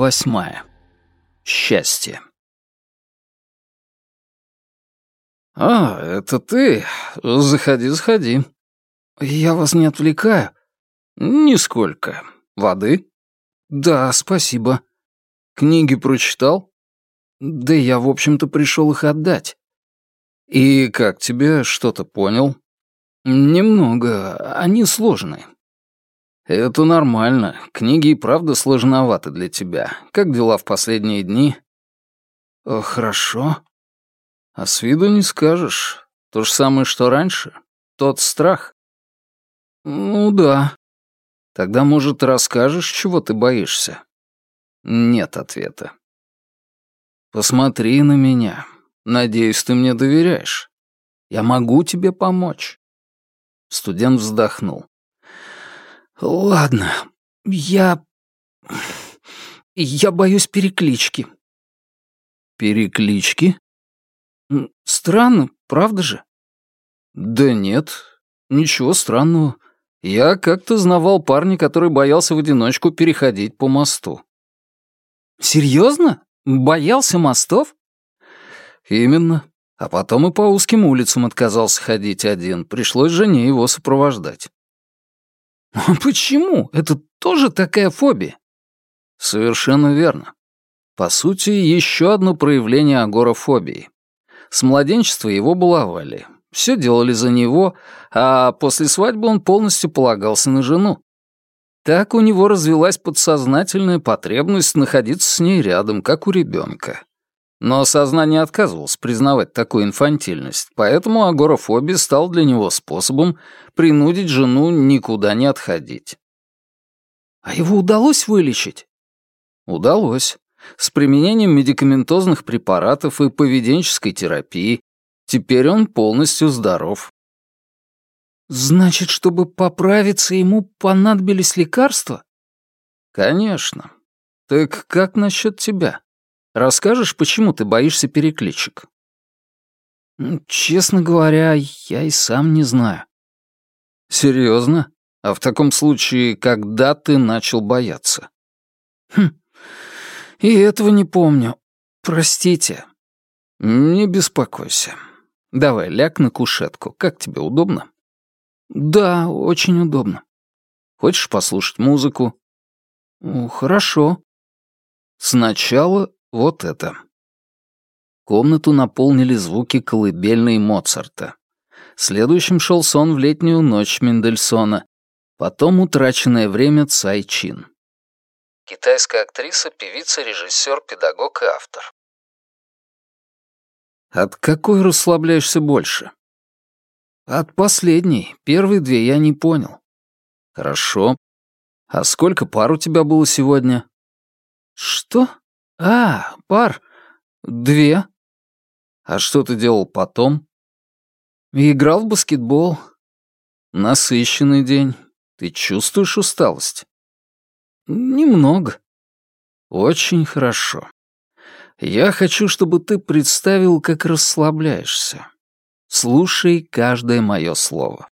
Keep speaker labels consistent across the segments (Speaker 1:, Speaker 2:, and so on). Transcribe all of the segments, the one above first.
Speaker 1: восьмая. Счастье. «А, это ты? Заходи, заходи. Я вас не отвлекаю?» «Нисколько. Воды?» «Да, спасибо. Книги прочитал?» «Да я, в общем-то, пришел их отдать». «И как тебе, что-то понял?» «Немного. Они сложные». «Это нормально. Книги и правда сложноваты для тебя. Как дела в последние дни?» «Э, «Хорошо». «А с виду не скажешь. То же самое, что раньше. Тот страх». «Ну да». «Тогда, может, расскажешь, чего ты боишься?» «Нет ответа». «Посмотри на меня. Надеюсь, ты мне доверяешь. Я могу тебе помочь». Студент вздохнул. «Ладно, я... я боюсь переклички». «Переклички?» «Странно, правда же?» «Да нет, ничего странного. Я как-то знавал парня, который боялся в одиночку переходить по мосту». «Серьезно? Боялся мостов?» «Именно. А потом и по узким улицам отказался ходить один. Пришлось жене его сопровождать». Почему? Это тоже такая фобия? Совершенно верно. По сути, еще одно проявление агорафобии. С младенчества его баловали. Все делали за него, а после свадьбы он полностью полагался на жену. Так у него развилась подсознательная потребность находиться с ней рядом, как у ребенка. Но сознание отказывалось признавать такую инфантильность, поэтому агорафобия стал для него способом принудить жену никуда не отходить. А его удалось вылечить? Удалось. С применением медикаментозных препаратов и поведенческой терапии. Теперь он полностью здоров. Значит, чтобы поправиться, ему понадобились лекарства? Конечно. Так как насчет тебя? Расскажешь, почему ты боишься перекличек?» «Честно говоря, я и сам не знаю». «Серьезно? А в таком случае, когда ты начал бояться?» «Хм, и этого не помню. Простите». «Не беспокойся. Давай, ляг на кушетку. Как тебе, удобно?» «Да, очень удобно». «Хочешь послушать музыку?» «Хорошо». «Сначала вот это. Комнату наполнили звуки колыбельной Моцарта. Следующим шел сон в летнюю ночь Мендельсона. Потом утраченное время Цай Чин. Китайская актриса, певица, режиссер, педагог и автор. От какой расслабляешься больше? От последней. Первые две я не понял. Хорошо. А сколько пар у тебя было сегодня? Что? «А, пар. Две». «А что ты делал потом?» «Играл в баскетбол». «Насыщенный день. Ты чувствуешь усталость?» «Немного». «Очень хорошо. Я хочу, чтобы ты представил, как расслабляешься. Слушай каждое мое слово.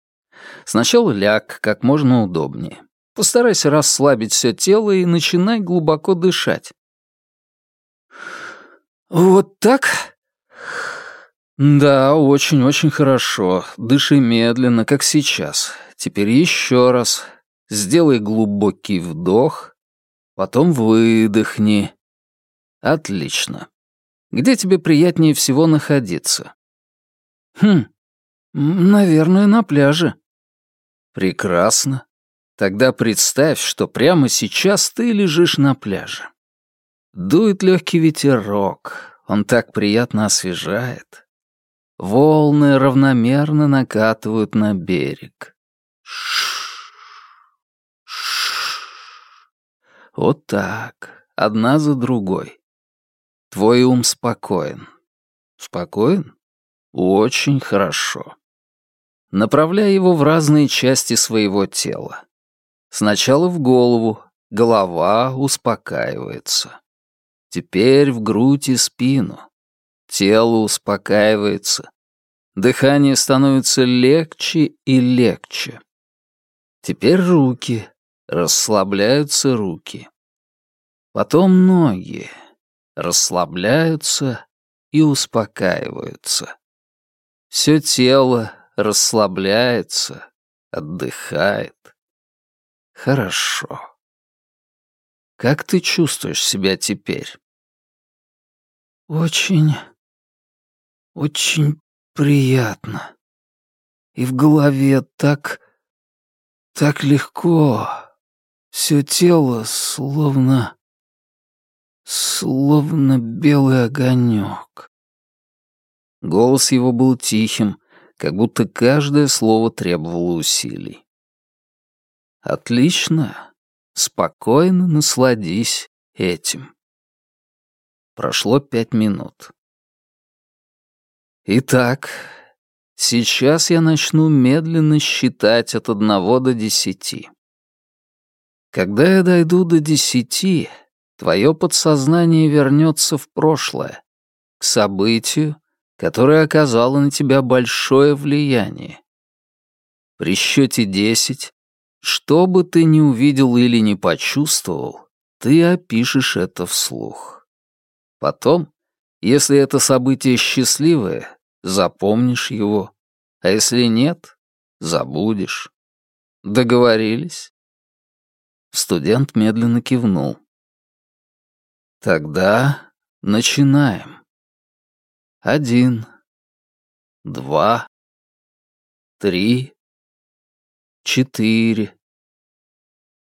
Speaker 1: Сначала ляг как можно удобнее. Постарайся расслабить все тело и начинай глубоко дышать. «Вот так?» «Да, очень-очень хорошо. Дыши медленно, как сейчас. Теперь еще раз. Сделай глубокий вдох, потом выдохни. Отлично. Где тебе приятнее всего находиться?» «Хм, наверное, на пляже». «Прекрасно. Тогда представь, что прямо сейчас ты лежишь на пляже. Дует легкий ветерок, он так приятно освежает. Волны равномерно накатывают на берег. Вот так, одна за другой. Твой ум спокоен. Спокоен? Очень хорошо. Направляй его в разные части своего тела. Сначала в голову, голова успокаивается. Теперь в грудь и спину. Тело успокаивается. Дыхание становится легче и легче. Теперь руки. Расслабляются руки. Потом ноги расслабляются и успокаиваются. Все тело расслабляется, отдыхает. Хорошо. Как ты чувствуешь себя теперь? Очень, очень приятно. И в голове так, так легко. Все тело словно, словно белый огонек. Голос его был тихим, как будто каждое слово требовало усилий. Отлично. Спокойно насладись этим. Прошло пять минут. Итак, сейчас я начну медленно считать от одного до десяти. Когда я дойду до десяти, твое подсознание вернется в прошлое, к событию, которое оказало на тебя большое влияние. При счете десять, что бы ты ни увидел или не почувствовал, ты опишешь это вслух. Потом, если это событие счастливое, запомнишь его, а если нет, забудешь. Договорились? Студент медленно кивнул. Тогда начинаем. Один, два, три, четыре,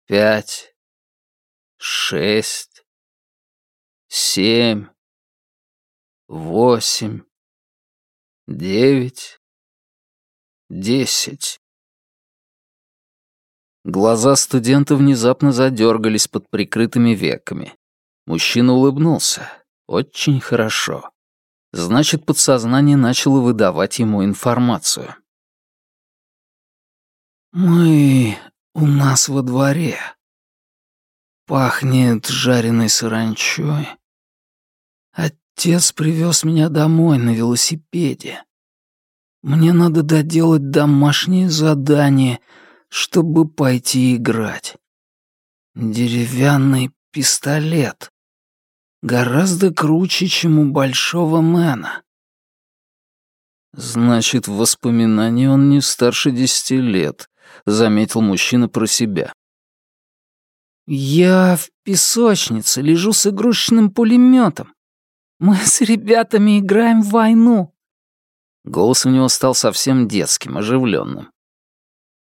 Speaker 1: пять, шесть, семь, восемь, девять, десять. Глаза студента внезапно задергались под прикрытыми веками. Мужчина улыбнулся. Очень хорошо. Значит, подсознание начало выдавать ему информацию. «Мы у нас во дворе. Пахнет жареной саранчой. Отец привез меня домой на велосипеде. Мне надо доделать домашнее задание — чтобы пойти играть. Деревянный пистолет. Гораздо круче, чем у Большого Мэна. Значит, в воспоминании он не старше десяти лет, заметил мужчина про себя. Я в песочнице лежу с игрушечным пулеметом. Мы с ребятами играем в войну. Голос у него стал совсем детским, оживленным.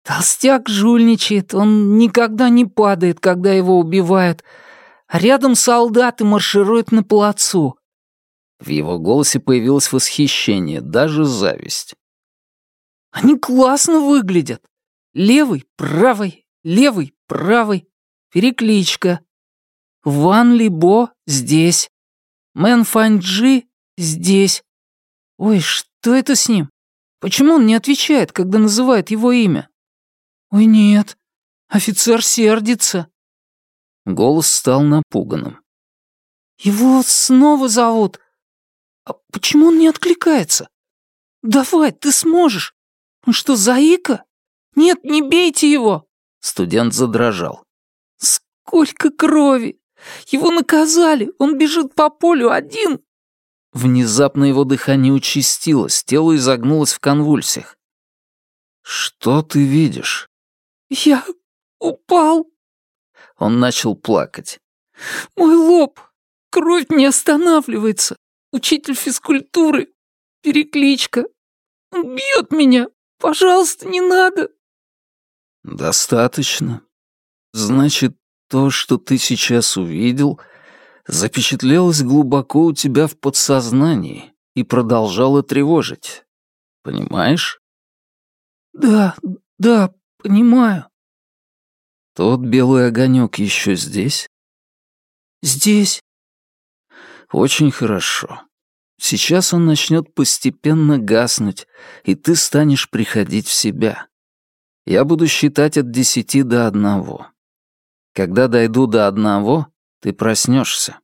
Speaker 1: Толстяк жульничает, он никогда не падает, когда его убивают, а рядом солдаты маршируют на плацу. В его голосе появилось восхищение, даже зависть. Они классно выглядят. Левый, правый, левый, правый. Перекличка. Ван Либо здесь. Мэн Фанджи здесь. Ой, что это с ним? Почему он не отвечает, когда называет его имя? «Ой, нет, офицер сердится». Голос стал напуганным. «Его снова зовут. А почему он не откликается? Давай, ты сможешь. Он что, заика? Нет, не бейте его!» Студент задрожал. «Сколько крови! Его наказали! Он бежит по полю один!» Внезапно его дыхание участилось, тело изогнулось в конвульсиях. «Что ты видишь?» «Я упал». Он начал плакать. «Мой лоб! Кровь не останавливается! Учитель физкультуры! Перекличка! Он бьет меня! Пожалуйста, не надо!» «Достаточно. Значит, то, что ты сейчас увидел, запечатлелось глубоко у тебя в подсознании и продолжало тревожить. Понимаешь?» «Да, да, «Понимаю». «Тот белый огонек еще здесь?» «Здесь». «Очень хорошо. Сейчас он начнет постепенно гаснуть, и ты станешь приходить в себя. Я буду считать от десяти до одного. Когда дойду до одного, ты проснешься.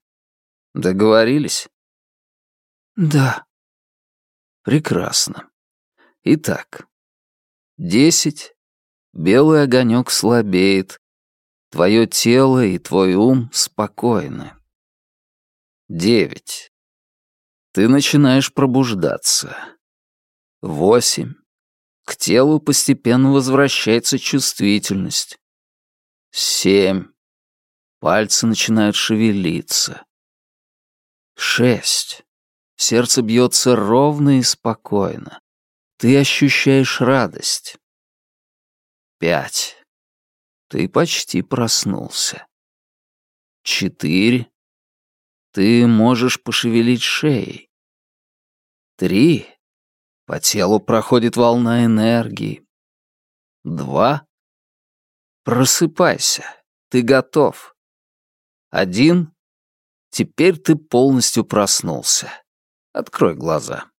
Speaker 1: Договорились?» «Да». «Прекрасно. Итак, десять, Белый огонек слабеет. Твое тело и твой ум спокойны. Девять. Ты начинаешь пробуждаться. Восемь. К телу постепенно возвращается чувствительность. Семь. Пальцы начинают шевелиться. Шесть. Сердце бьется ровно и спокойно. Ты ощущаешь радость. Пять. Ты почти проснулся. Четыре. Ты можешь пошевелить шеей. Три. По телу проходит волна энергии. Два. Просыпайся. Ты готов. Один. Теперь ты полностью проснулся. Открой глаза.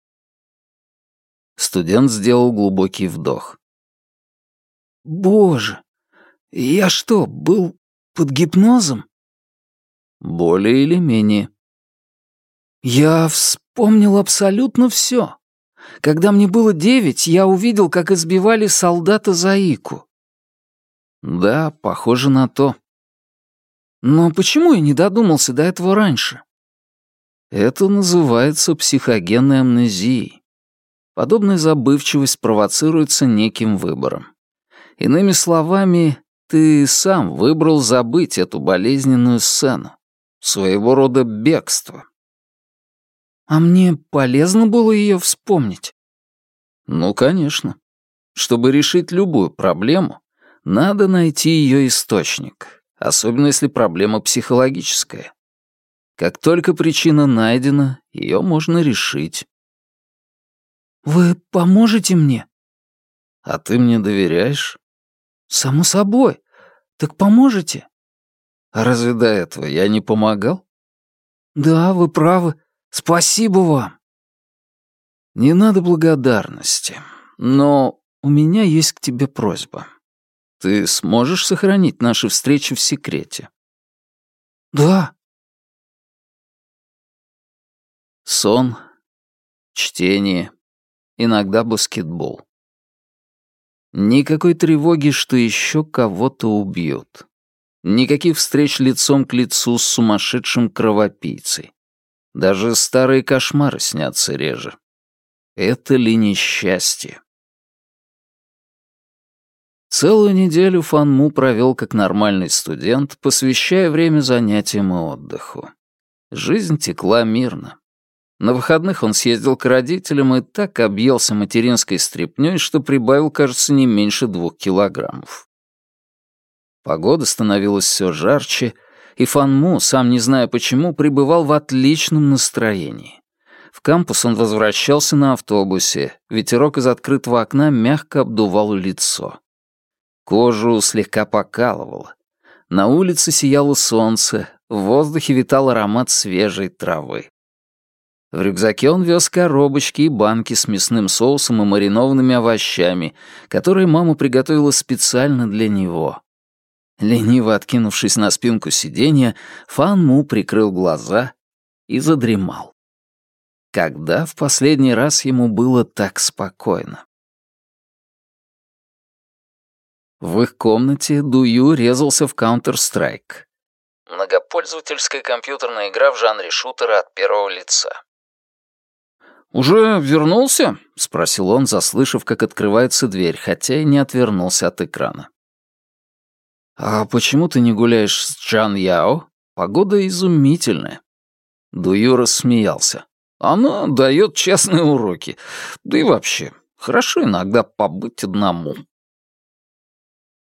Speaker 1: Студент сделал глубокий вдох. «Боже, я что, был под гипнозом?» «Более или менее». «Я вспомнил абсолютно все. Когда мне было девять, я увидел, как избивали солдата Заику». «Да, похоже на то». «Но почему я не додумался до этого раньше?» Это называется психогенной амнезией. Подобная забывчивость провоцируется неким выбором. Иными словами, ты сам выбрал забыть эту болезненную сцену. Своего рода бегство. А мне полезно было ее вспомнить? Ну, конечно. Чтобы решить любую проблему, надо найти ее источник, особенно если проблема психологическая. Как только причина найдена, ее можно решить. «Вы поможете мне?» «А ты мне доверяешь?» «Само собой. Так поможете?» «А разве до этого я не помогал?» «Да, вы правы. Спасибо вам». «Не надо благодарности, но у меня есть к тебе просьба. Ты сможешь сохранить наши встречи в секрете?» «Да», Сон, чтение, иногда баскетбол. Никакой тревоги, что еще кого-то убьют. Никаких встреч лицом к лицу с сумасшедшим кровопийцей. Даже старые кошмары снятся реже. Это ли несчастье? Целую неделю Фанму провел как нормальный студент, посвящая время занятиям и отдыху. Жизнь текла мирно. На выходных он съездил к родителям и так объелся материнской стряпнёй, что прибавил, кажется, не меньше двух килограммов. Погода становилась все жарче, и Фанму, сам не зная почему, пребывал в отличном настроении. В кампус он возвращался на автобусе, ветерок из открытого окна мягко обдувал лицо. Кожу слегка покалывало. На улице сияло солнце, в воздухе витал аромат свежей травы. В рюкзаке он вез коробочки и банки с мясным соусом и маринованными овощами, которые мама приготовила специально для него. Лениво откинувшись на спинку сиденья, Фан Му прикрыл глаза и задремал. Когда в последний раз ему было так спокойно? В их комнате Дую резался в Counter-Strike. Многопользовательская компьютерная игра в жанре шутера от первого лица. «Уже вернулся?» — спросил он, заслышав, как открывается дверь, хотя и не отвернулся от экрана. «А почему ты не гуляешь с Чан Яо? Погода изумительная». Дую рассмеялся. «Она дает честные уроки. Да и вообще, хорошо иногда побыть одному».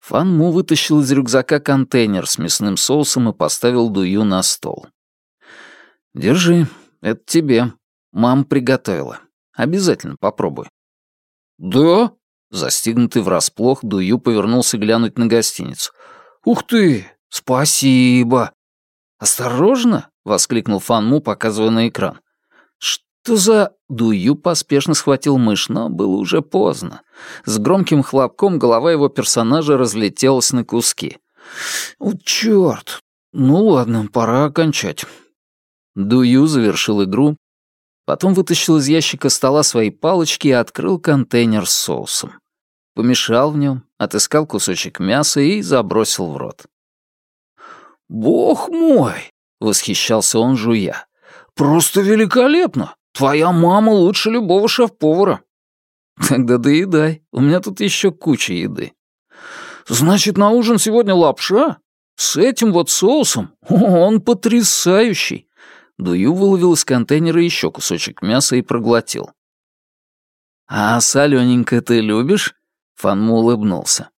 Speaker 1: Фан Му вытащил из рюкзака контейнер с мясным соусом и поставил Дую на стол. «Держи, это тебе», Мам приготовила. Обязательно попробуй». «Да?» Застигнутый врасплох, Дую повернулся глянуть на гостиницу. «Ух ты! Спасибо!» «Осторожно!» — воскликнул Фанму, показывая на экран. «Что за...» Дую поспешно схватил мышь, но было уже поздно. С громким хлопком голова его персонажа разлетелась на куски. «О, чёрт! Ну ладно, пора окончать». Дую завершил игру, Потом вытащил из ящика стола свои палочки и открыл контейнер с соусом. Помешал в нем, отыскал кусочек мяса и забросил в рот. «Бог мой!» — восхищался он, жуя. «Просто великолепно! Твоя мама лучше любого шеф-повара!» «Тогда доедай, у меня тут еще куча еды». «Значит, на ужин сегодня лапша? С этим вот соусом? Он потрясающий!» Дую выловил из контейнера еще кусочек мяса и проглотил. «А солененькое ты любишь?» Фанму улыбнулся.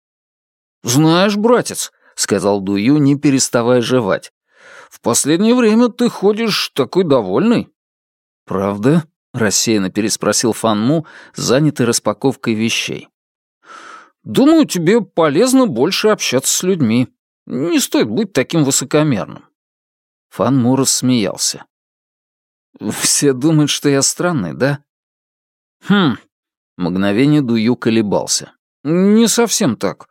Speaker 1: «Знаешь, братец», — сказал Дую, не переставая жевать, «в последнее время ты ходишь такой довольный». «Правда?» — рассеянно переспросил Фанму, занятый распаковкой вещей. «Думаю, тебе полезно больше общаться с людьми. Не стоит быть таким высокомерным». Фанму рассмеялся. «Все думают, что я странный, да?» «Хм...» Мгновение Дую колебался. «Не совсем так.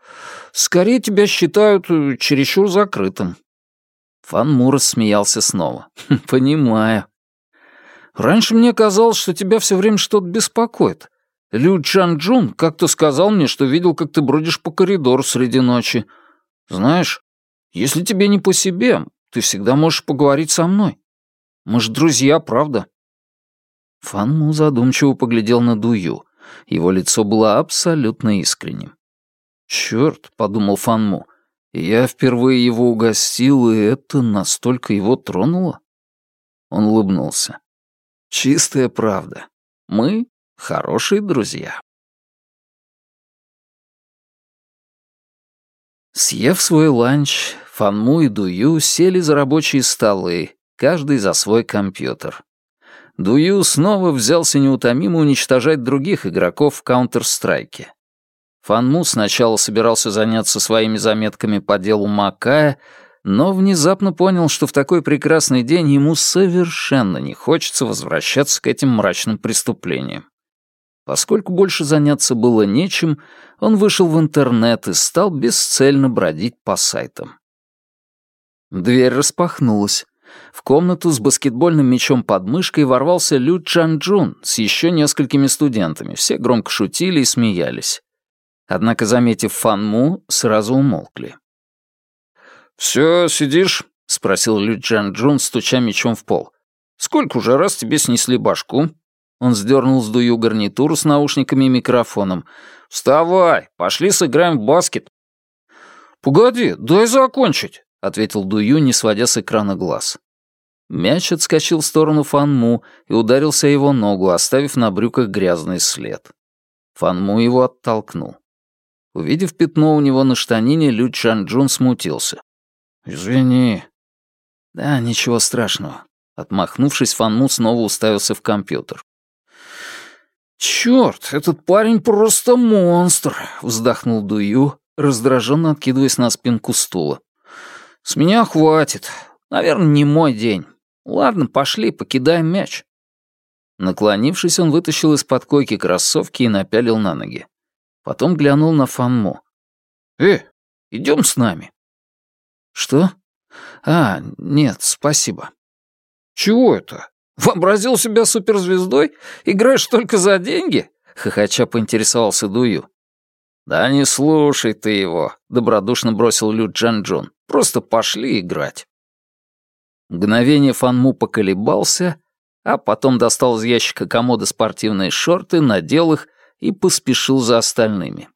Speaker 1: Скорее тебя считают э, чересчур закрытым». Фан Мур смеялся снова. «Хм, «Понимаю. Раньше мне казалось, что тебя все время что-то беспокоит. Лю Чан Джун как-то сказал мне, что видел, как ты бродишь по коридору среди ночи. Знаешь, если тебе не по себе, ты всегда можешь поговорить со мной. Мы же друзья, правда?» Фан Му задумчиво поглядел на Дую. Его лицо было абсолютно искренним. «Чёрт», — подумал Фанму, — «я впервые его угостил, и это настолько его тронуло?» Он улыбнулся. «Чистая правда. Мы хорошие друзья». Съев свой ланч, Фанму и Дую сели за рабочие столы, каждый за свой компьютер. Дую снова взялся неутомимо уничтожать других игроков в Counter-Strike. Фанму сначала собирался заняться своими заметками по делу Макая, но внезапно понял, что в такой прекрасный день ему совершенно не хочется возвращаться к этим мрачным преступлениям. Поскольку больше заняться было нечем, он вышел в интернет и стал бесцельно бродить по сайтам. Дверь распахнулась. В комнату с баскетбольным мячом под мышкой ворвался Лю Чанджун с еще несколькими студентами. Все громко шутили и смеялись. Однако, заметив Фан Му, сразу умолкли. «Все, сидишь?» — спросил Лю Чанджун, стуча мячом в пол. «Сколько уже раз тебе снесли башку?» Он сдернул с дую гарнитуру с наушниками и микрофоном. «Вставай, пошли сыграем в баскет». «Погоди, дай закончить», — ответил Дую, не сводя с экрана глаз. Мяч отскочил в сторону Фанму и ударился его ногу, оставив на брюках грязный след. Фанму его оттолкнул. Увидев пятно у него на штанине, Лю Чанджун смутился. «Извини». «Да, ничего страшного». Отмахнувшись, Фанму снова уставился в компьютер. «Чёрт, этот парень просто монстр!» — вздохнул Дую, раздраженно откидываясь на спинку стула. «С меня хватит. Наверное, не мой день. Ладно, пошли, покидаем мяч». Наклонившись, он вытащил из-под койки кроссовки и напялил на ноги. Потом глянул на Фанму. «Э, идем с нами». «Что? А, нет, спасибо». «Чего это? Вообразил себя суперзвездой? Играешь только за деньги?» — хохоча поинтересовался Дую. «Да не слушай ты его», — добродушно бросил Лю Джан Джун. «Просто пошли играть». Мгновение Фанму поколебался, а потом достал из ящика комода спортивные шорты, надел их и поспешил за остальными.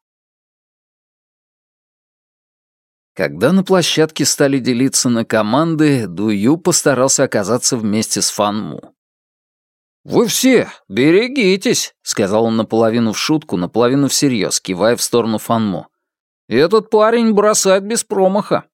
Speaker 1: Когда на площадке стали делиться на команды, Дую постарался оказаться вместе с Фанму. «Вы все берегитесь», — сказал он наполовину в шутку, наполовину всерьез, кивая в сторону Фанму. «Этот парень бросает без промаха».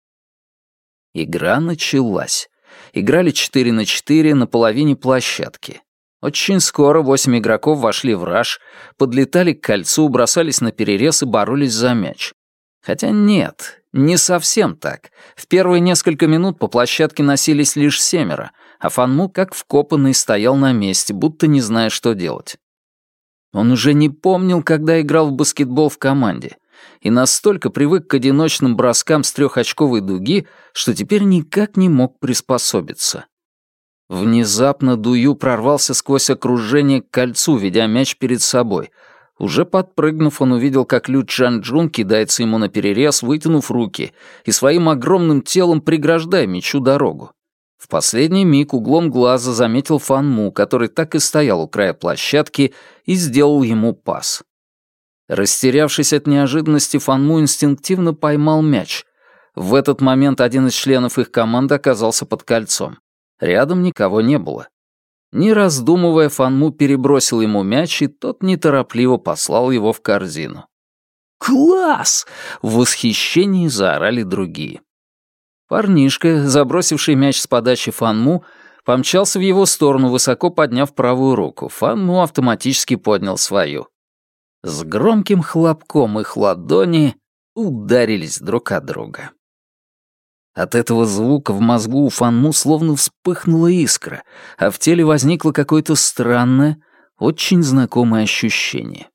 Speaker 1: Игра началась играли 4 на 4 на половине площадки. Очень скоро восемь игроков вошли в раж, подлетали к кольцу, бросались на перерез и боролись за мяч. Хотя нет, не совсем так. В первые несколько минут по площадке носились лишь семеро, а Фанму, как вкопанный, стоял на месте, будто не зная, что делать. Он уже не помнил, когда играл в баскетбол в команде и настолько привык к одиночным броскам с трехочковой дуги, что теперь никак не мог приспособиться. Внезапно Дую прорвался сквозь окружение к кольцу, ведя мяч перед собой. Уже подпрыгнув, он увидел, как Лю Чжан-Джун кидается ему на перерез, вытянув руки, и своим огромным телом преграждая мечу дорогу. В последний миг углом глаза заметил Фан Му, который так и стоял у края площадки, и сделал ему пас. Растерявшись от неожиданности, Фан Му инстинктивно поймал мяч. В этот момент один из членов их команды оказался под кольцом. Рядом никого не было. Не раздумывая, Фанму перебросил ему мяч, и тот неторопливо послал его в корзину. «Класс!» — в восхищении заорали другие. Парнишка, забросивший мяч с подачи Фанму, помчался в его сторону, высоко подняв правую руку. Фанму автоматически поднял свою. С громким хлопком их ладони ударились друг от друга. От этого звука в мозгу у Фанму словно вспыхнула искра, а в теле возникло какое-то странное, очень знакомое ощущение.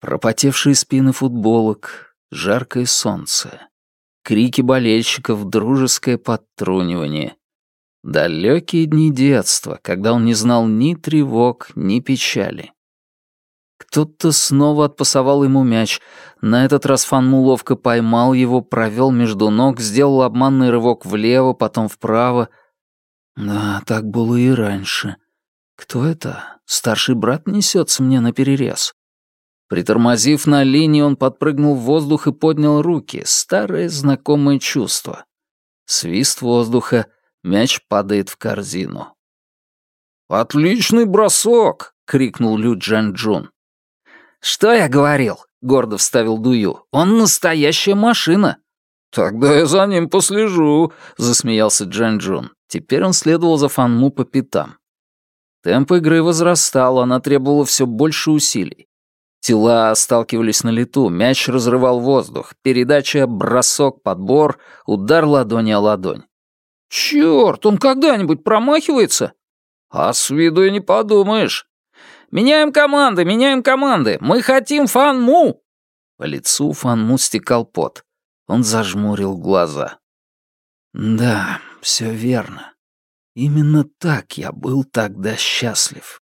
Speaker 1: Пропотевшие спины футболок, жаркое солнце, крики болельщиков, дружеское подтрунивание. Далекие дни детства, когда он не знал ни тревог, ни печали. Кто-то снова отпасовал ему мяч. На этот раз Фанму ловко поймал его, провел между ног, сделал обманный рывок влево, потом вправо. Да, так было и раньше. Кто это? Старший брат несется мне на перерез. Притормозив на линии, он подпрыгнул в воздух и поднял руки. Старое знакомое чувство. Свист воздуха, мяч падает в корзину. «Отличный бросок!» — крикнул Лю Джан Джун. «Что я говорил?» — гордо вставил Дую. «Он настоящая машина». «Тогда я за ним послежу», — засмеялся Джан Джун. Теперь он следовал за Фанму по пятам. Темп игры возрастал, она требовала все больше усилий. Тела сталкивались на лету, мяч разрывал воздух, передача, бросок, подбор, удар ладони о ладонь. «Чёрт, он когда-нибудь промахивается?» «А с виду и не подумаешь. Меняем команды, меняем команды! Мы хотим Фанму!» По лицу Фанму стекал пот. Он зажмурил глаза. «Да, все верно. Именно так я был тогда счастлив».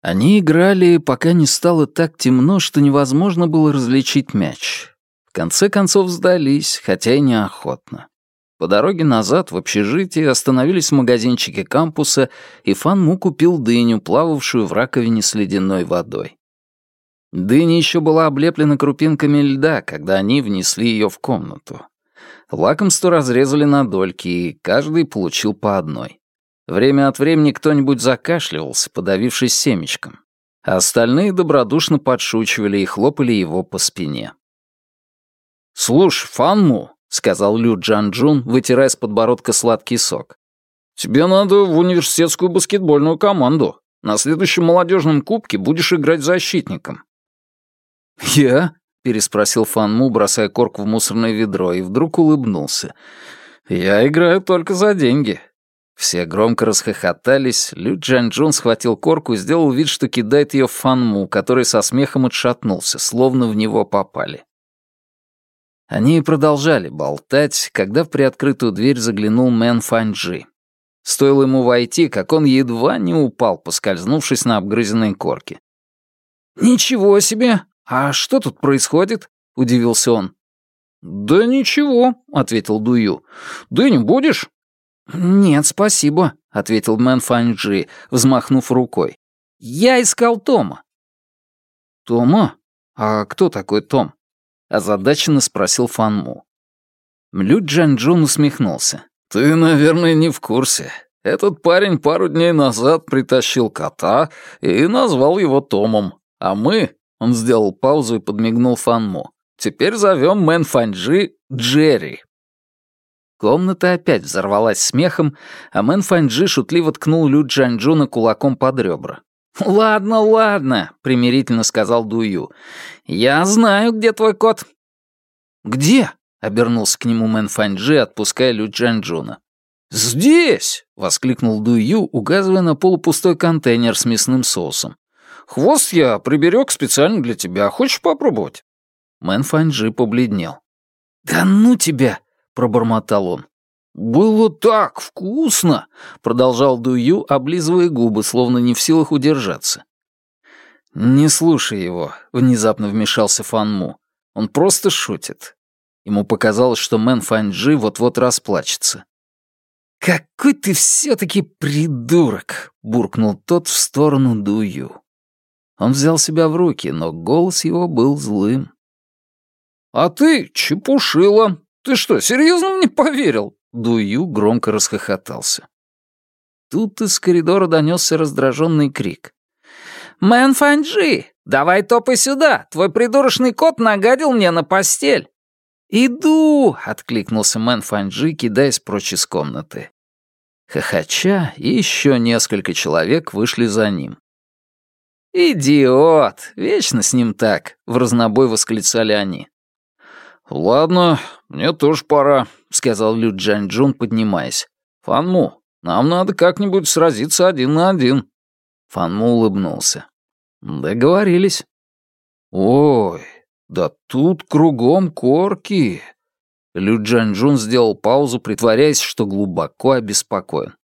Speaker 1: Они играли, пока не стало так темно, что невозможно было различить мяч. В конце концов сдались, хотя и неохотно. По дороге назад в общежитие остановились в магазинчике кампуса, и Фан Му купил дыню, плававшую в раковине с ледяной водой. Дыня еще была облеплена крупинками льда, когда они внесли ее в комнату. Лакомство разрезали на дольки, и каждый получил по одной. Время от времени кто-нибудь закашливался, подавившись семечком, а остальные добродушно подшучивали и хлопали его по спине. «Слушай, Фанму, сказал Лю Джан Джун, вытирая с подбородка сладкий сок. «Тебе надо в университетскую баскетбольную команду. На следующем молодежном кубке будешь играть защитником». «Я?» — переспросил Фан Му, бросая корку в мусорное ведро, и вдруг улыбнулся. «Я играю только за деньги». Все громко расхохотались, Лю Джан Джун схватил корку и сделал вид, что кидает ее в Фан Му, который со смехом отшатнулся, словно в него попали. Они продолжали болтать, когда в приоткрытую дверь заглянул Мэн Фанджи. Стоило ему войти, как он едва не упал, поскользнувшись на обгрызенной корке. «Ничего себе! А что тут происходит?» — удивился он. «Да ничего», — ответил Дую. «Дыню будешь?» «Нет, спасибо», — ответил Мэн Фанджи, взмахнув рукой. «Я искал Тома». «Тома? А кто такой Том?» Озадаченно спросил Фан Му. Лю Джанджун усмехнулся. «Ты, наверное, не в курсе. Этот парень пару дней назад притащил кота и назвал его Томом. А мы...» — он сделал паузу и подмигнул Фан Му. «Теперь зовем Мэн Фанджи Джерри». Комната опять взорвалась смехом, а Мэн Фанджи шутливо ткнул Лю Джанджуна кулаком под ребра. «Ладно, ладно», — примирительно сказал Дую. «Я знаю, где твой кот». «Где?» — обернулся к нему Мэн Фанджи, отпуская Лю Джанджуна. «Здесь!» — воскликнул Дую, указывая на полупустой контейнер с мясным соусом. «Хвост я приберег специально для тебя. Хочешь попробовать?» Мэн Фаньджи побледнел. «Да ну тебя!» — пробормотал он. «Было так вкусно!» — продолжал Дую, облизывая губы, словно не в силах удержаться. «Не слушай его», — внезапно вмешался Фанму. «Он просто шутит». Ему показалось, что Мэн Фанджи вот-вот расплачется. «Какой ты все-таки придурок!» — буркнул тот в сторону Дую. Он взял себя в руки, но голос его был злым. «А ты чепушила! Ты что, серьезно мне поверил?» Дую громко расхохотался. Тут из коридора донесся раздраженный крик. «Мэн Фанджи, давай топай сюда! Твой придурочный кот нагадил мне на постель!» «Иду!» — откликнулся Мэн Фанджи, кидаясь прочь из комнаты. Хохоча, еще несколько человек вышли за ним. «Идиот! Вечно с ним так!» — в разнобой восклицали они. «Ладно, мне тоже пора», — сказал Лю Джаньчжун, поднимаясь. «Фанму, нам надо как-нибудь сразиться один на один». Фанму улыбнулся. «Договорились». «Ой, да тут кругом корки». Лю Джаньчжун сделал паузу, притворяясь, что глубоко обеспокоен.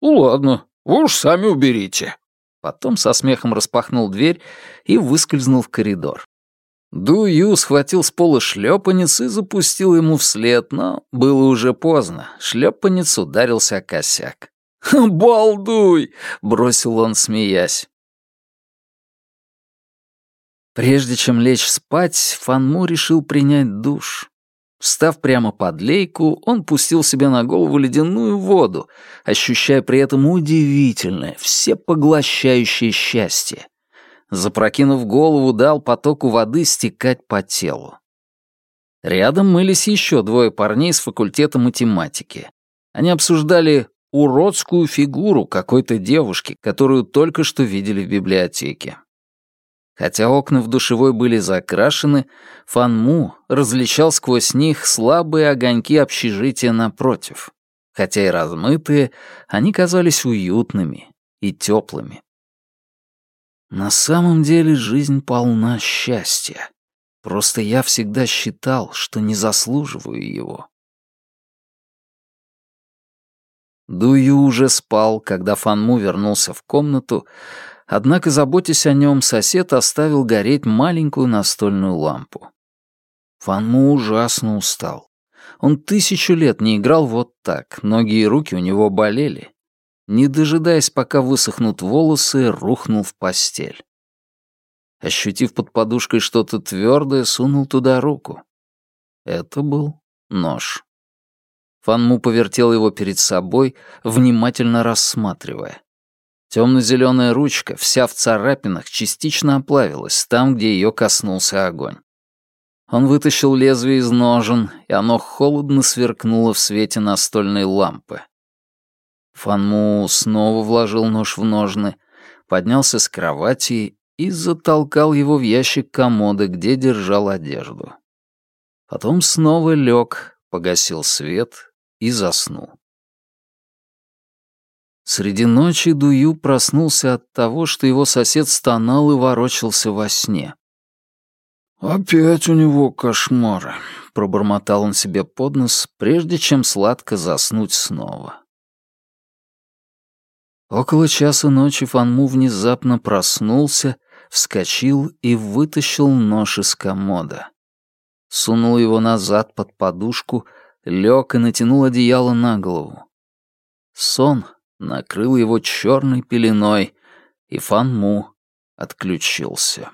Speaker 1: «Ну ладно, вы уж сами уберите». Потом со смехом распахнул дверь и выскользнул в коридор. Ду Ю схватил с пола шлепанец и запустил ему вслед, но было уже поздно. Шлепанец ударился о косяк. «Балдуй!» — бросил он, смеясь. Прежде чем лечь спать, Фанму решил принять душ. Встав прямо под лейку, он пустил себе на голову ледяную воду, ощущая при этом удивительное, всепоглощающее счастье. Запрокинув голову, дал потоку воды стекать по телу. Рядом мылись еще двое парней с факультета математики. Они обсуждали уродскую фигуру какой-то девушки, которую только что видели в библиотеке. Хотя окна в душевой были закрашены, Фанму различал сквозь них слабые огоньки общежития напротив. Хотя и размытые, они казались уютными и теплыми. На самом деле жизнь полна счастья. Просто я всегда считал, что не заслуживаю его. Дую уже спал, когда Фанму вернулся в комнату, Однако, заботясь о нем, сосед оставил гореть маленькую настольную лампу. Фанму ужасно устал. Он тысячу лет не играл вот так, ноги и руки у него болели. Не дожидаясь, пока высохнут волосы, рухнул в постель. Ощутив под подушкой что-то твердое, сунул туда руку. Это был нож. Фанму повертел его перед собой, внимательно рассматривая. Темно-зеленая ручка, вся в царапинах, частично оплавилась там, где ее коснулся огонь. Он вытащил лезвие из ножен, и оно холодно сверкнуло в свете настольной лампы. Фанму снова вложил нож в ножны, поднялся с кровати и затолкал его в ящик комода, где держал одежду. Потом снова лег, погасил свет и заснул. Среди ночи Дую проснулся от того, что его сосед стонал и ворочался во сне. «Опять у него кошмары», — пробормотал он себе под нос, прежде чем сладко заснуть снова. Около часа ночи Фанму внезапно проснулся, вскочил и вытащил нож из комода. Сунул его назад под подушку, лег и натянул одеяло на голову. Сон накрыл его черной пеленой, и Фан Му отключился.